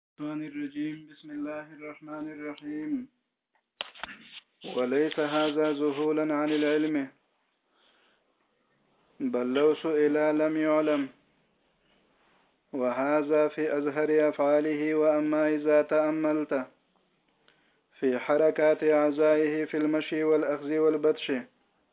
الشيطان الرجيم بسم الله الرحمن الرحيم وليس هذا ذهولا عن العلم بل لو سئل لم يعلم وهذا في أزهر أفعاله وأما إذا تأملت في حركات أعزائه في المشي والأخذ والبطش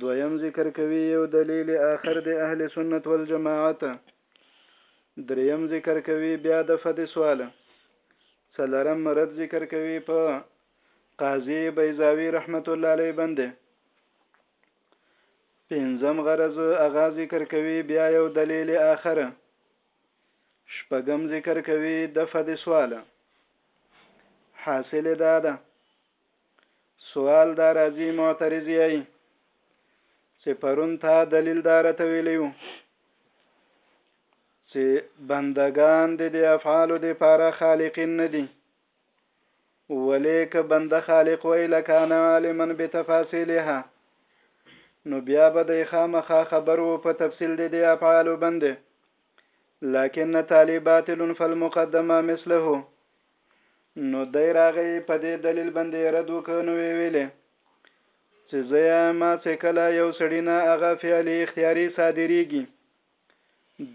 دویم ذکر کوي یو دلیل آخر د اهل سنت والجماعت دریم ذکر کوي بیا د فد سوال څلرم مرد ذکر کوي په قاضي بیزاوی رحمت الله علیه باندې پنځم غرض اغا ذکر کوي بیا یو دلیل آخر شپږم ذکر کوي د فد سوال حاصل دا ده سوال دا راځي معترض یی چې پرون تا دلیل دار ته ویلیو چې بندگان د دې افعالو د پاره خالقین نه دي ولیک بنده خالق ویل کان عالما بتفاصیلها نو بیا به د خامخا خبرو په تفصیل د دې افعالو بنده لكن تالي باطل فالمقدمه مثله نو دی راغی په دې دلیل باندې یې رد وکړ نو ویې ویلې چې زه ما چې کله یو سړی نه هغه فعل اختیاري صادریږي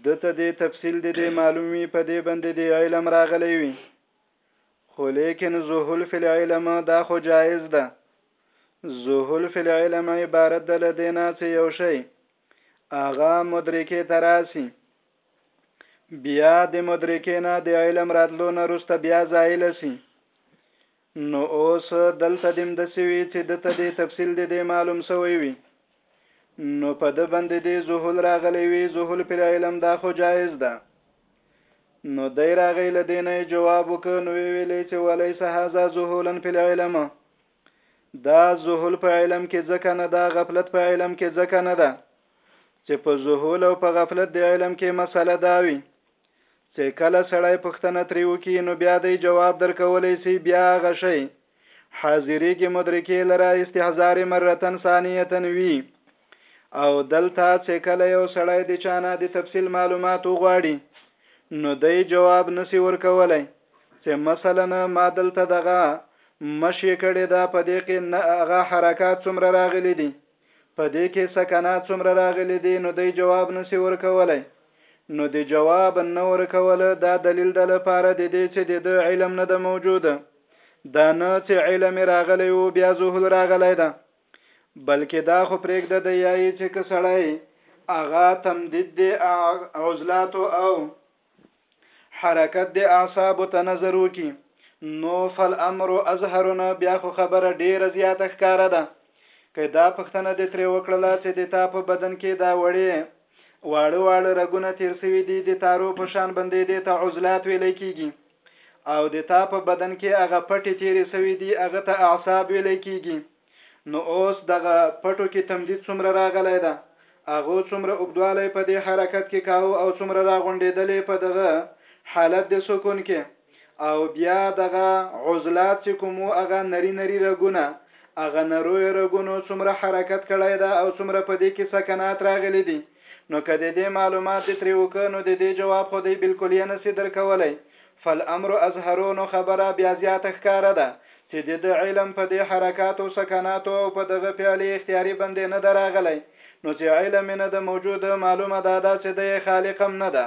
ده ته دې تفصیل دې دې معلوم وي په دې باندې دې علم راغلی وي خو لیکن ظهول فی العلم دا خو جایز ده ظهول فی العلم عبارت ده له دې نه چې یو شی هغه مدرکې ته راسي بیا د مدرکې نه د علم راتلو نه روسته بیا زائل شي نو اوس دلته دم د سوي چې د ته د تفصیل د دې معلوم سوی وي نو په د باندې د زهول راغلی وي زهول پر علم دا خو جایز ده نو دی راغی لدینه جواب وک نو ویلې چې ولیس هاذا زهولن پر علم دا زهول په علم کې ځکه نه دا غفلت په علم کې ځکه نه ده چې په زهول او په غفلت د علم کې مسله دا وي چې کله سړی پښتنه تری وکي نو بیا دی جواب درکولې سي بیا غشي حاضرې کې مدرکې لره استحزار مرتن ثانیتن وی او دلته چې کله یو سړی د چانه د تفصیل معلومات وغواړي نو دی جواب نسی ورکولای چې مثلا ما دلته دغه مشي کړي دا په دې کې نه هغه حرکات څومره راغلي دي په دې کې سکنات څومره راغلي دي نو دی جواب نسی ورکولای نو د جواب نه ورکول دا دلیل د لپاره د دې چې د ده علم نه ده موجوده دا نه چې علم راغلی او بیا ظهور راغلی ده بلکې دا خو پرېږده د یایي چې که سړی هغه تمدید دی عضلات او حرکت د اعصابو ته نظر وکي نو فل امر اظهرنا بیا خو خبره ډیره زیاته ښکاره ده که دا پښتنه د ترې وکړله چې د تا په بدن کې دا وړې واړه واړه رګونه تیر سوي دي د تارو په شان بندې دې ته عضلات ویل کیږي او د تا په بدن کې هغه پټې تیرې سوي دي هغه ته اعصاب ویل کیږي نو اوس دغه پټو کې تمدید څومره راغلی ده هغه څومره اوږدوالی په دې حرکت کې کاوه او څومره راغونډېدلې په دغه حالت د سکون کې او بیا دغه عزلات چې کومو هغه نری نری رګونه هغه نروی رګونو څومره حرکت کړی ده او څومره په دې کې سکنات راغلي دي نو که د دې معلومات دې ترې وکړ نو د دې جواب خو دی بالکلیه نه سي درکولی فالامر اظهرو نو خبره بیا زیاته ښکاره ده چې د ده علم په دې حرکاتو سکناتو او په دغه فعلې اختیاري بندې نه ده راغلی نو چې علم نه ده موجود معلومه داده چې ده یې خالقم نه ده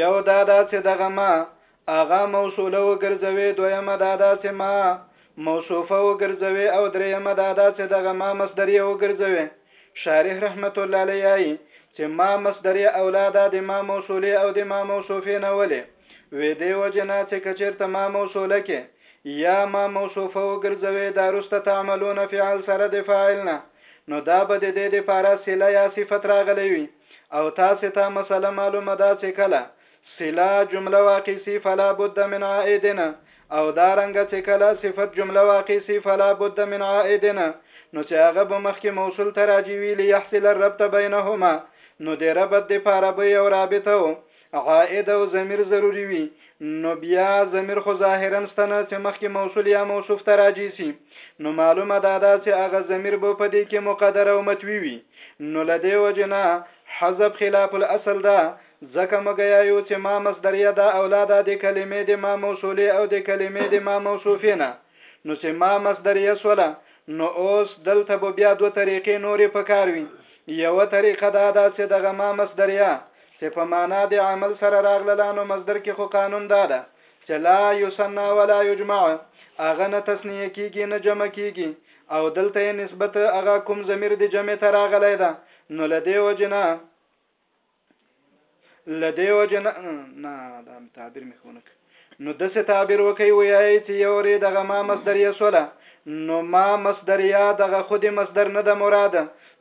یو دا دا چې دغه ما اغا موصوله وګرځوي دویمه دا دا چې ما موصوفه وګرځوي او دریمه دا دا چې دغه ما مصدریه وګرځوي شارح رحمت الله علیه چې ما مصدریه اولاده د ما موصوله او د ما موصوفه نه ولې وې دی وجنه چې کچیرته ما موصوله کې یا ما موصوفه وګرځوي دا رسته تعملون فعل سره د فاعل نه نو دا به د دې لپاره سله یا صفت راغلی وي او تاسې ته مسله معلومه ده چې کله صله جمله واقع سي فلا بد من عائدنا او دا رنګ چې کله صفت جمله واقع سي فلا بد من عائدنا نو چې هغه به مخکې موصول ته راجی وی ليحصل الربط بينهما نو د ربط د پاره به یو رابطه عائد او ضمیر ضروري وي نو بيا ضمیر خو ظاهرا ستنه چې مخکې موصول یا موصوف ته راجع سي نو معلومه دا ده چې هغه ضمیر به په دې کې مقدر او متوي وي نو له دې وجې نه حذف خلاف الاصل ده ځکه موږ یایو چې ما مصدریه دا اولا ده د کلمې د ما موصولې او د کلمې د ما موصوفې نه نو چې ما مصدریه سوله نو اوس دلته به بیا دوه طریقې نورې پکار وي یوه طریقه دا ده چې دغه ما مصدریه چې په معنا د عمل سره راغلله نو مصدر کې خو قانون دا ده چې لا یسنا ولا یجمع اغه نه تسنیه کیږي نه جمع کیږي او دلته نسبت اغه کوم ضمیر د جمع ته راغلی ده نو لدی وجنه لدی وجنه نه دا تعبیر مخونه نو دسې تعبیر وکړئ ویایئ چې یو رې دغه ما مصدریه شوله نو ما مصدریه دغه خودې مصدر نه ده مراد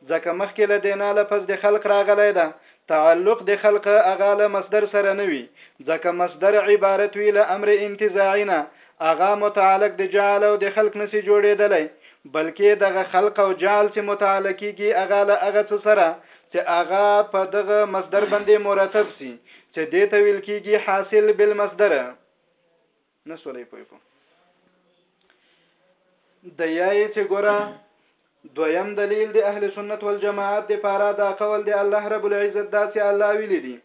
ځکه مخکې له دې نه لفظ د خلق راغلی ده تعلق د خلق هغه له مصدر سره نه وي ځکه مصدر عبارت وي له امر انتزاعي نه هغه متعلق د جعل او د خلق نسي جوړېدلی بلکې دغه خلق او جعل چې متعلقېږي هغه له هغه څه سره چې هغه په دغه مصدر باندې مرتب سي چې دې ته ویل کیږي حاصل بالمصدر نه سولې پوي کو د یای چې ګوره دویم دلیل د اهل سنت والجماعت د پاره دا قول دی الله رب العزت دا چې الله ویل دي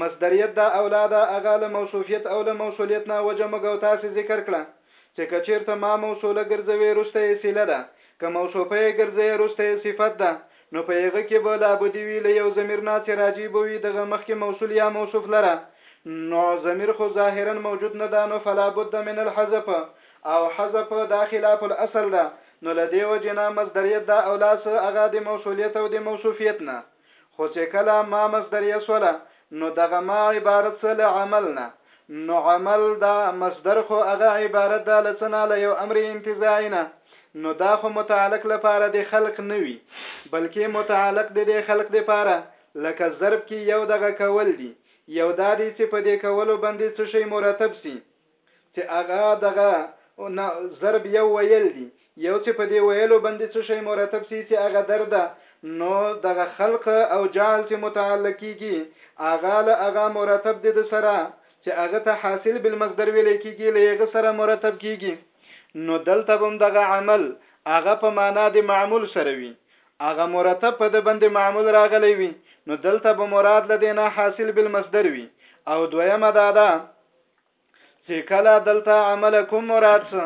مصدریت دا اولاده هغه له موصوفیت او له موصولیت نه وجه موږ او تاسې ذکر کړه چې که چېرته ما موصوله ګرځوې روسته یې صله ده، که موصوفه یې ګرځوې روسته یې صفت ده نو په هغه کې به لابدي وي له یو ضمیر نه چې راجع به وي دغه مخکې موصول یا موصوف لره نو ضمیر خو ظاهراً موجود نه ده نو فلا بد من الحذف او حذف دا خلاف الاصل ده نو له دې وجې نه مصدریت دا اولاصه هغه د موصولیت او د موصوفیت نه خو چې کله ما مصدریه شوله نو دغه ما عبارت څه له عمل نه نو عمل دا مصدر خو هغه عبارت ده له څه نه له یو امر انتظاعي نه نو دا خو متعلق لپاره د خلق نه وي بلکې متعلق د دې خلق لپاره لکه ضرب کې یو دغه کول دي یو دا دی چې په دې کولو باندې څه شی مرتب سي چې هغه دغه نه ضرب یو ویل دي یو چې په دې ویلو باندې څه شی مرتب سي چې هغه در ده نو دغه خلق او جعل چې متعلق کیږي هغه له هغه مرتب دي د سره چې هغه ته حاصل بالمصدر ویل کیږي له هغه سره مرتب کیږي نو دلته هم دغه عمل هغه په معنا د معمول سره وي هغه مرتب په د بند معمول راغلی وي نو دلته به مراد لدینا حاصل بالمصدر وي او دویمه دا ده چې کله دلته عملکم مراد سه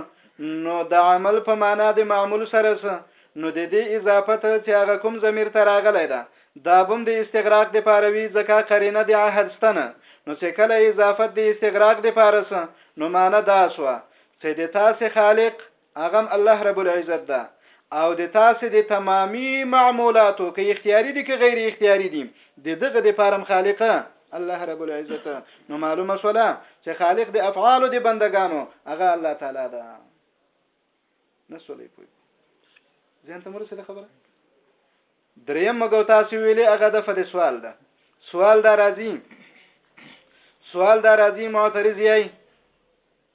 نو د عمل په معنا د معمول سره سه نو د دې اضافه ته چې هغه کوم ضمیر ته راغلی ده دا بم د استغراق د پاروي ځکه قرینه د عهد ستنه نو چې کله اضافت د استغراق د پارسه نو معنا دا سوه چې د تاسې خالق هغه هم الله رب العزت ده او د تاسو د تمامي معمولاتو که اختیاري دي که غیر اختیاري دي د دغه د پارم خالقه الله رب العزت نو معلومه شولا چې خالق د افعال د بندگانو هغه الله تعالی ده نسولې پوي ځین ته مرسته خبره دریم مګو تاسو ویلې هغه د فد سوال ده سوال دا راځي سوال دا راځي معترض یې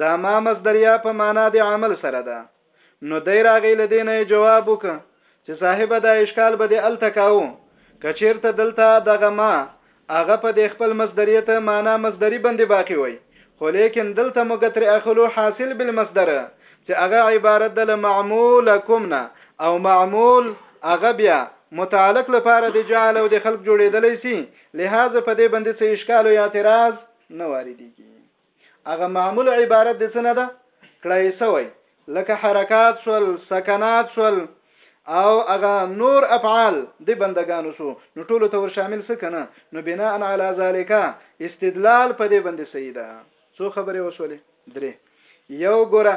دا ما مصدریا په معنا د عمل سره ده نو دی راغی لدې نه جواب وک چې صاحب دا اشکال به د الته کاو کچیرته دلته دغه ما هغه په د خپل مصدریت معنا مصدری باندې باقی وای خو لیکن دلته مګتر اخلو حاصل بالمصدر چې هغه عبارت د معمول کوم نه او معمول هغه بیا متعلق لپاره د جعل او د خلق جوړیدلی سي لہذا په دې باندې څه اشکال او اعتراض نه واردېږي هغه معمول عبارت د څه نه ده کړای سوی لکه حرکات شول سکنات شول او هغه نور افعال د بندگانو شو نو ټولو ته ور شامل څه کنه نو بناء علی ذالک استدلال په دې باندې صحیح ده څو خبرې وشولې درې یو ګوره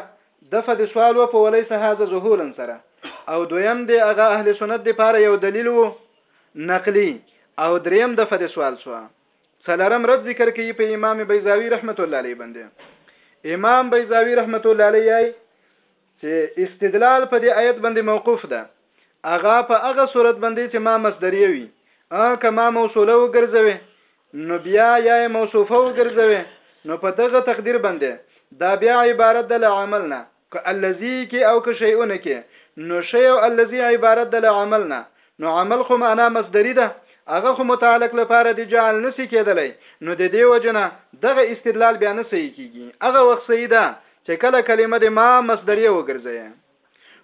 د فد سوال و په ولیس هاذا ذهولا سره او دویم دی هغه اهل سنت لپاره یو دلیل وو نقلی او دریم د فد سوال شو څلورم رد ذکر کوي په امام بیزاوی رحمت الله علیه باندې امام بیزاوی رحمت الله علیه چې استدلال په دې آیت باندې موقوف ده اغه په هغه صورت باندې چې ما مصدریه وي ا کما موصوله وګرځوي نو بیا یا موصوفه وګرځوي نو په دغه تقدیر باندې دا بیا عبارت ده له عمل نه که الذي کې او که شيئون کې نو شی او الذي عبارت د له عمل نه نو عمل خو معنا مصدری ده هغه خو متعلق لپاره د جعل نسی کېدلی نو د دې وجنه دغه استدلال بیا نه صحیح کیږي هغه وخت صحیح ده چې کله کلمه د ما مصدریه وګرځي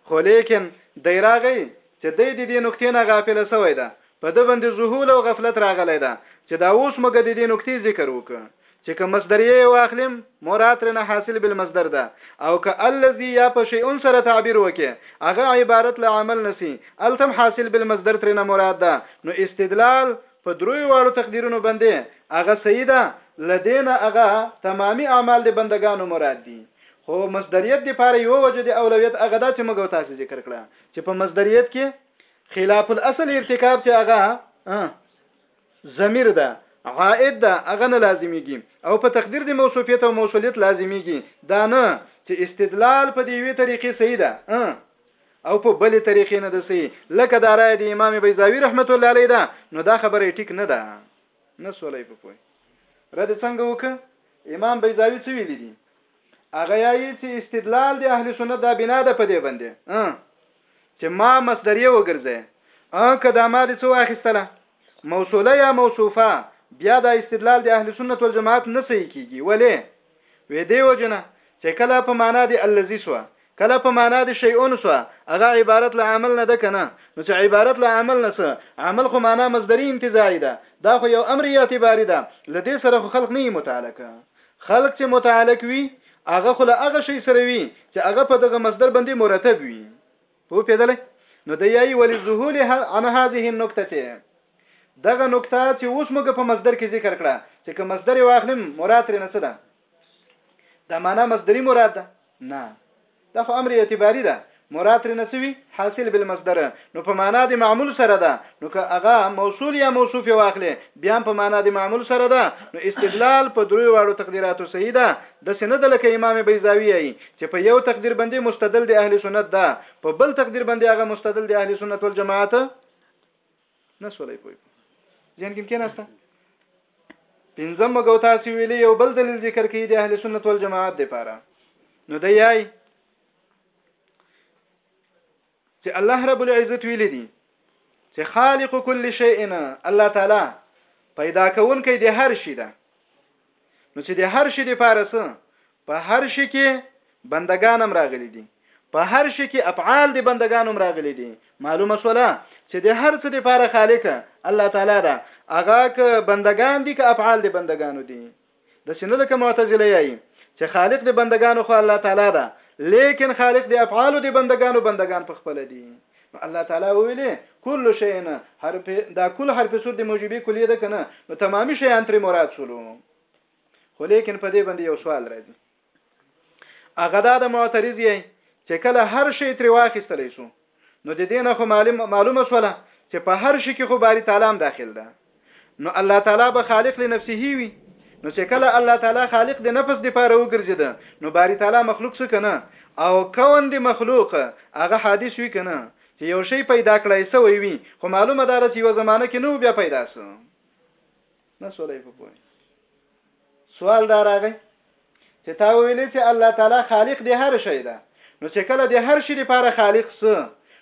خو لیکن دی راغی چې دی د دې نکتې نه غافل شوی ده په ده باندې ذهول او غفلت راغلی ده چې دا اوس موږ د دې نکتې ذکر وکړو چې که مصدریه یې واخلیم مراد ترنه حاصل بالمصدر ده او که الذي یا په شیء سره تعبیر وکې هغه عبارت له عمل نسی التم حاصل بالمصدر ترنه مراد ده نو استدلال په دروي واړو تقدیرونو باندې هغه صحیح ده لدینه هغه تمامي اعمال د بندگانو مراد دي خو مصدریت د پاره یو وجه د اولویت هغه ده چې موږ تاسو ذکر کړه چې په مصدریت کې خلاف الاصل ارتکاب چې هغه ضمیر ده عائد ده هغه نه لازمیږي او په تقدیر د موصوفیت او موصولیت لازمیږي دا نه چې استدلال په دی وی طریقې صحیح ده او په بلې طریقې نه ده صحیح لکه دا رائے د امام بیزاوی رحمت الله علیه ده نو دا خبره ټیک نه ده نه سولې په پوي رد څنګه وک امام بیزاوی څه ویل دي هغه یایی چی استدلال دی اهل سنت دا بنا ده په دې باندې چې ما مصدر یې وګرځي ان که دا ما دې څو اخیستله موصوله یا موصوفه بیا دا استدلال دی اهل سنت والجماعت نه صحیح کیږي ولی وې دی وجنه چې کله په معنا دی الذی سو کله په معنا دی شیئون سو هغه عبارت له عمل نه ده کنه نو چې عبارت له عمل نه سو عمل خو معنا مصدری انتزاعی ده دا خو یو امر اعتباری ده لدې سره خو خلق نه متعلقه خلق چې متعلق وي هغه خو له هغه شی سره وي چې هغه په دغه مصدر باندې مرتب وي په پیدلې نو د یای ولې ذهول عن هذه النقطه ته دغه نقطه چې اوس موږ په مصدر کې ذکر کړه چې که مصدر واخلم مراد ترې نه څه ده دا معنا مصدری مراد ده نه دا خو امر اعتباري ده مراد ترنه څه وي حاصل بالمصدر نو په معنا د معمول سره ده نو که هغه موصول یا موصوف یې واخلې بیا هم په معنا د معمول سره ده نو استدلال په دریو واړو تقدیراتو صحیح ده داسې نه ده لکه امام بیضاوي یایي چې په یو تقدیر باندې مستدل د اهل سنت ده په بل تقدیر باندې هغه مستدل د اهل سنت والجماعت نه سولې پوي ځین کې کې نهسته پنځم مګو تاسو ویلې یو بل دلیل ذکر کړي د اهل سنت والجماعت لپاره نو دی یای چې الله رب العزت ویلې دي چې خالق کل شیء الله تعالی پیدا کون کې د هر شي ده نو چې د هر شي لپاره څه په هر شي کې بندگانم راغلي دي په هر شي کې افعال د بندگانم راغلي دي معلومه شولا چې د هر څه لپاره خالق الله تعالی دا هغه ک بندگان دي ک افعال د بندگانو دي د سینه لکه معتزله یي چې خالق د بندگانو خو الله تعالی دا لیکن خالق د افعال د بندگانو بندگان په خپل دي نو الله تعالی وویلې، کل شیء نه حرف دا کل حرف سور د موجبې کلیه ده کنه نو تمامي شیان ترې مراد شولو خو لیکن په دې باندې یو سوال راځي هغه دا د معترض یې چې کله هر شی ترې واخیستلی شو نو د دینه خو معلومه شوله چې په هر شي کې خو باری تعالی هم داخل ده نو الله تعالی به خالق لنفسه وي نو چې کله الله تعالی خالق د نفس د پاره وګرځید نو باری تعالی مخلوق څه کنه او کون د مخلوق هغه حادث وی کنه چې یو شی پیدا کړای سوی وي خو معلومه ده چې یو زمانه کې نو بیا پیدا سو نه سولې په پوهه سوال دا راغی چې تا ویلې چې الله تعالی خالق دی هر شی ده نو چې کله د هر شي لپاره خالق سو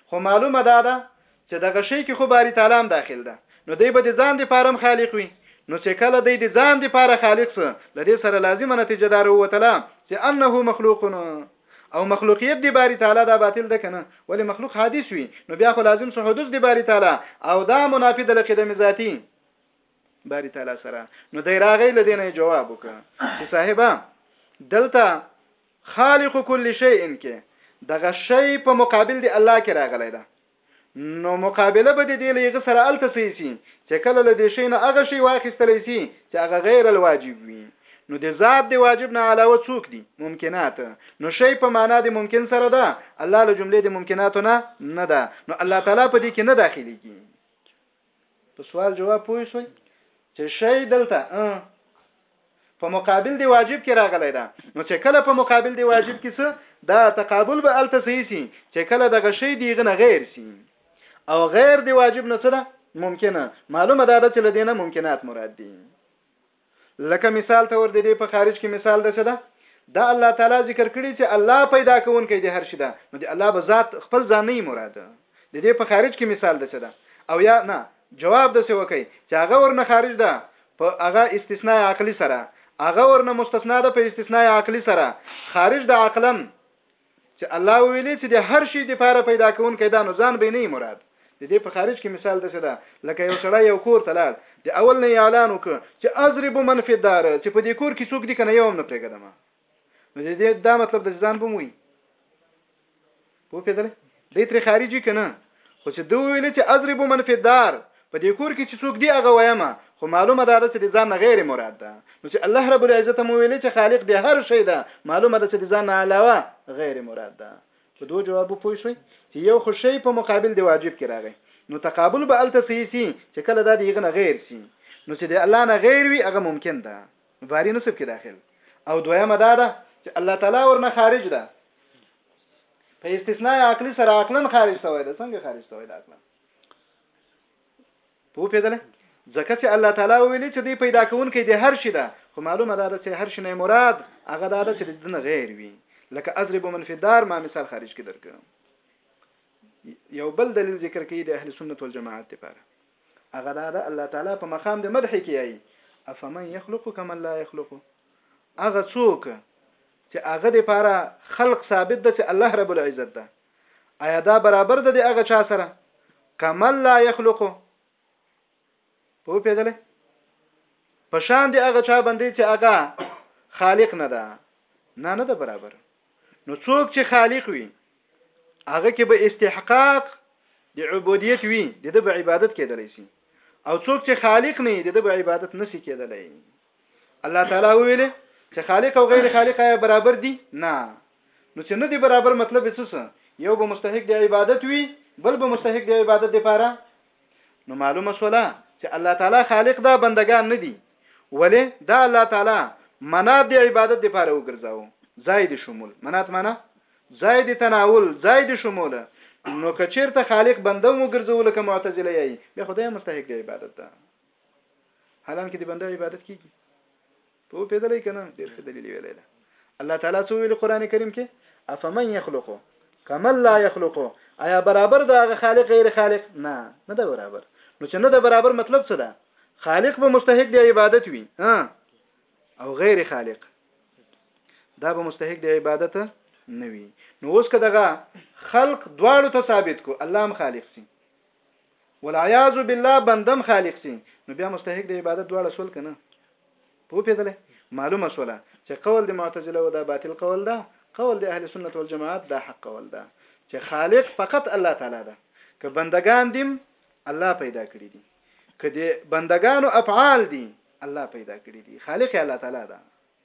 خو معلومه ده ده چې دغه شی کې خو باری تعالی هم داخل ده نو دی به د ځان لپاره هم خالق وي نو چې کله دی د ځان لپاره خالق سو لدې سره لازمه نتیجه دار وتله چې انه مخلوق او مخلوقیت دی باری تعالی دا باطل ده کنه ولی مخلوق حادث وي نو بیا خو لازم سو حدوث دی باری تعالی او دا منافی د لقدم ذاتی باری تعالی سره نو دی راغی لدینه جواب وک چې صاحبہ دلته خالق کل شیء کې دغه شی په مقابل دی الله کې راغلی ده نو مقابله به د دې لغه سره الته سي سي چې کله له دې شي نه هغه شي واخیستل سي چې هغه غیر الواجب وي نو د ذات د واجب نه علاوه څوک دي ممکنات نو شی په معنا د ممکن سره ده الله له جملې د ممکناتو نه نه ده نو الله تعالی په دې کې نه داخليږي په سوال جواب پوه شوي چې شی دلته په مقابل دی واجب کې راغلی دا نو چې کله په مقابل دی واجب کې څه دا تقابل به الته صحیح سي چې کله دغه شی دی غنه غیر سي او غیر دی واجب نه څه ده ممکنه معلومه ده چې لدینه ممکنات مراد دي لکه مثال ته ور دې په خارج کې مثال د څه ده دا الله تعالی ذکر کړی چې الله پیدا کوونکی دی هر شي ده نو د الله به ذات خپل ځان نه مراد د دې په خارج کې مثال د څه ده او یا نه جواب د څه وکي چې هغه ورنه خارج ده په هغه استثناء عقلی سره هغه ورنه مستثنا ده په استثناء عقلی سره خارج د عقلن چې الله وویلې چې د هر شي د پاره پیدا کوونکی دا نو ځان به نه مراد د دې په خارج کې مثال داسې ده لکه یو سړی یو کور ته لاړ د اول نه اعلان وکړ چې اضرب من فی الدار چې په دې کور کې څوک دي کنه یو هم نه پرېږدم نو د دې دا مطلب د ځان بموي په پیدل دی ترې خارجي که نه؟ خو چې ده وویل چې اضرب من فی الدار، په دې کور کې چې څوک دي هغه ویم، خو معلومه دا ده چې د ځان نه غیر مراد ده، نو چې الله رب العزت هم وویل چې خالق د هر شی ده، معلومه ده چې د ځان نه علاوه غیر مراد ده. په دوه جوابو پوه شوي چې یو خو شی په مقابل د واجب کې راغی، نو تقابل به الته صحیح سي چې کله دا د هغه نه غیر سي، نو چې د الله نه غیر وي هغه ممکن ده، باري نصب کې داخل او دویمه دا ده چې الله تعالی ورنه خارج ده، په استثناء عقلی سره عقلا خارج شوی ده څنګه خارج شوی ده عقلا په پیدل ځکه چې الله تعالی ویلي چې دی پیدا کوونکی دی هر شي ده خو معلومه ده چې هر شي نه مراد هغه دا ده چې د دنه غیر وي لکه اضرب من فی الدار ما مثال خارج کې درکړم یو بل دلیل ذکر کوي د اهل سنت والجماعت لپاره هغه دا ده الله تعالی په مقام د مدح کې ای افمن یخلق کما لا یخلق هغه څوک چې هغه د پاره خلق ثابت ده چې الله رب العزت ده ایا دا برابر ده د هغه چا سره کمل لا يخلق په پیدلې په شان دی هغه چا باندې چې هغه خالق نه ده نه نه ده برابر نو څوک چې خالق وي هغه کې به استحقاق د عبودیت وي د به عبادت کېدلی شي او څوک چې خالق نه دی د به عبادت نسی کېدلی الله تعالی ویل چې خالق او غیر خالق یا برابر دي نه نو چې نه دي برابر مطلب یې څه یو به مستحق دی عبادت وي بل به مستحق دی عبادت لپاره نو معلومه شوله چې الله تعالی خالق دا بندگان نه دي ولې دا الله تعالی منات دی عبادت لپاره وګرځاو ځای دی شمول منات معنا ځای دی تناول ځای دی شمول نو کچیرته خالق بنده مو ګرځول کوم معتزله یي به خدای مستحق دی عبادت ده حالان کې د بنده عبادت کیږي ته په دې لای کنه ډیر ښه دلیل ویلی دی الله تعالی څو ویل قران کریم کې افمن یخلقو کمل لا یخلقو آیا برابر دا غ خالق غیر خالق نه نه دا برابر نو چې نه دا برابر مطلب څه ده خالق به مستحق دی عبادت وي ها او غیر خالق دا به مستحق دی عبادت نه وي نو اوس که دغه خلق دواړو ته ثابت کو الله هم خالق سي والعیاذ بالله بندم خالق سي نو بیا مستحق د عبادت دواړه سول کنه په پیدله معلومه سوله چې قول د معتزله ودا باطل قول ده قول د اهل سنت والجماعت دا حق قول ده چې خالق فقط الله تعالی ده که بندگان دیم الله پیدا کړی دي که د بندگانو افعال دي الله پیدا کړی دي خالق الله تعالی ده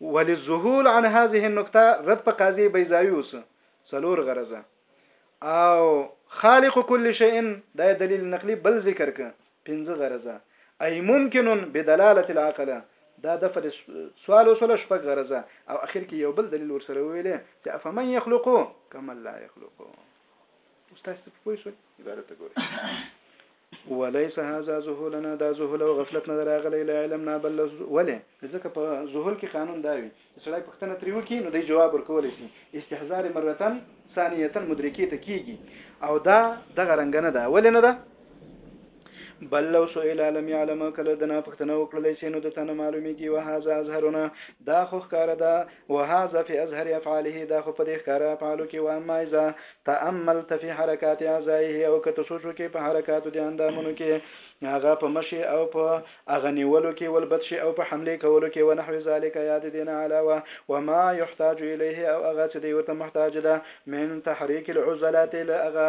وللذهول عن هذه النقطه رد په قاضي بيزاوي اوس څلور غرضه او خالق كل شيء دا دلیل نقلی بل ذکر ک پنځه غرضه اي ممکن بدلاله العقل دا د فل سوال وسول شپږ غرضه او اخر کې یو بل دلیل ورسره ویلې چې افمن يخلقو کمن لا يخلقو استاد ته پوه شوي اداره ته ګوري وليس هذا ذهولنا دا ذهول او غفلت نه راغلی لا علم نه بل ولې ځکه په ذهول کې قانون دا وي چې سړی پښتنه تری وکي نو دی جواب ورکول شي استحزار مرتن ثانیتن مدرکې ته کیږي او دا دغه رنګ نه ده ولې نه ده بل لو سئل لم يعلم کله دنا پښتنه وکړل شي نو د تنه معلومیږي وهذا اظهرنا دا خو ښکار ده وهذا في اظهر افعاله دا خو په دې ښکار افعالو کې و اما اذا تاملت في حركات اعضائه او کته سوچو کې په حرکاتو دي اندامونو کې هغه په مشي او په اغنیولو کې ولبت شي او په حمله کولو کې ونحو ذالک یاد دین علاوه وما يحتاج الیه او هغه چې دی ورته محتاج ده من تحریک العضلات لاغه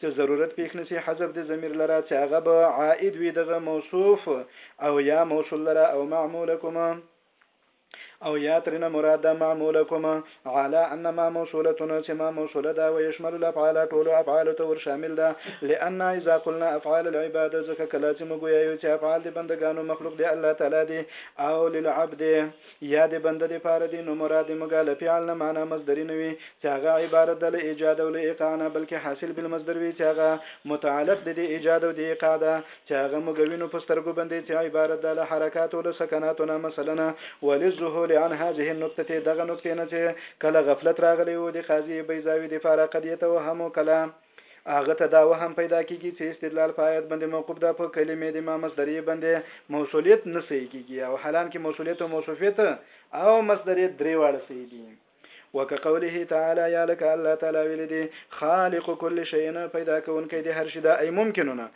که ضرورت پېښ نه سي حذف د ضمير لره چي هغه به عائد وي دغه موصوف او يا موصول لره او معمولکم او يا ترنه مراد ده معمولکم على ان ما موصولة چي ما موصوله ده ويشمل الافعال ټولو افعالو ته ورشامل ده لان اذا قلنا افعال العباد ځکه کله چي موږ ويايو چي افعال د بندګانو مخلوق د الله تعالی دي او للعبد يادې بنده دې پاره دي نو مراد مږه له فعل نه معنی مصدري نه وي چې هغه عبارت ده له ايجاد او له ايقاع نه بلکې حاصل بالمصدر وي چې هغه متعلق دې دې ايجاد او دې ايقاع ده چې هغه مږه وي نو په سترګو بندې چې عبارت ده له حرکات او له سکناتو نه مثلاً وللذهول عن هذه النکتة دغه نکتې نه چې کله غفلت راغلی وو د قاضي بيضاوي دې پاره قد يتوهم کله هغه ته دا وهم پیدا کیږي چې استدلال په آیت باندې موقوف ده په کلمې د ما مصدریه باندې موصولیت نه صحیح کیږي او حالان کې موصولیت او موصوفیت او مصدریه درې واړه صحیح دي وکه قوله تعالی یا لک الله تعالی ویل دي خالق کل شیء پیدا کونکي دي هر شي دا ای ممکنونه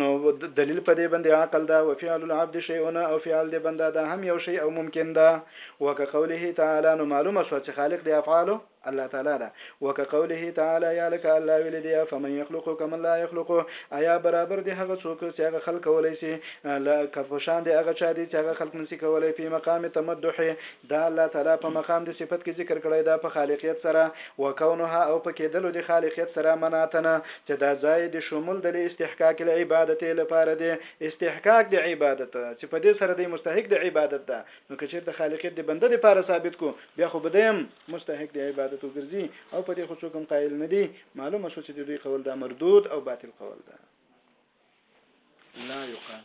نو دلیل په دې باندې عقل دا او فعل العبد شیئونه او فعل دې بندا دا هم یو شی او ممکن ده وکه قوله تعالی نو معلومه شو چې خالق دي افعالو الله تعالی ده وک قوله تعالی یا لکه الله ویل دی فمن یخلق کمن لا یخلق ایا برابر دی هغه څوک چې هغه خلق کولای شي لکه فشان دی هغه چا دی چې هغه خلق نسی کولای په مقام تمدح دا الله تعالی په مقام د صفت کې ذکر کړی دا په خالقیت سره وکونها او په کېدلو د خالقیت سره مناتنه چې دا ځای د شمول د استحقاق العبادت لپاره دی استحقاق د عبادت چې په دې سره د مستحق د عبادت ده نو که چیرته خالقیت د بنده لپاره ثابت کو بیا خو بدیم مستحق د عبادت وګرځي او په دې خو څوک هم قائل نه دي معلومه شو چې د دوی قول دا مردود او باطل قول ده لا یقال